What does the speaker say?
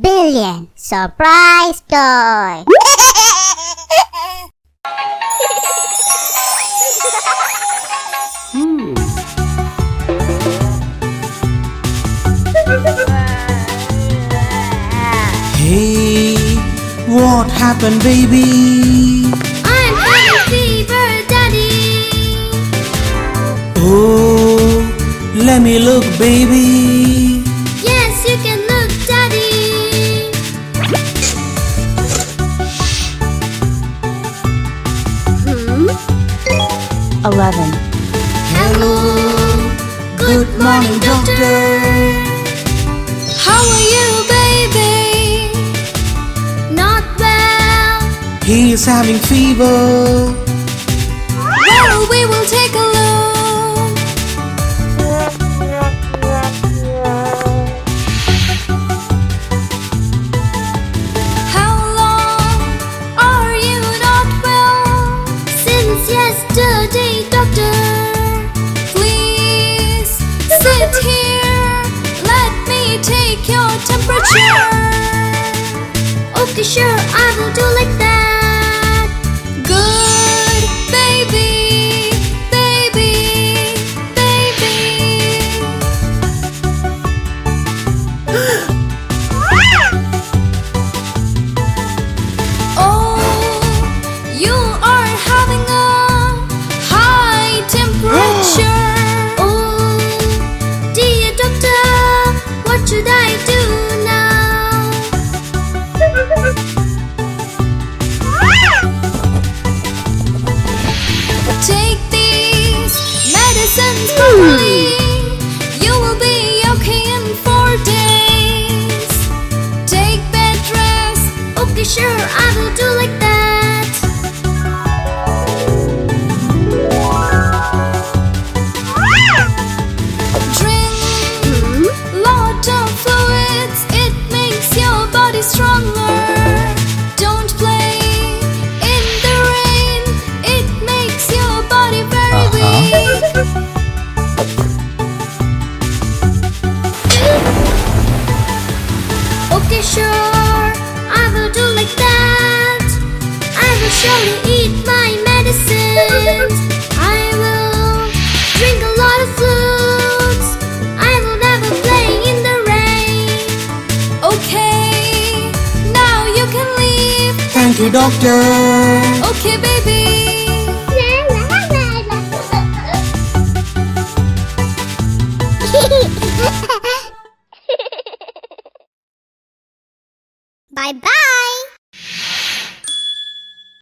billion surprise toy. Hey, what happened, baby? I'm having fever, Daddy. Oh, let me look, baby. 11. Hello, good morning, doctor. How are you, baby? Not well. He is having fever. Well, we will take a Okay, sure, I will do like that. Good, sure, I will do like that. Okay, sure, I will do like that. I will surely eat my medicines. I will drink a lot of fruits. I will never play in the rain. Okay, now you can leave. Thank you, doctor. Okay, baby. Bye.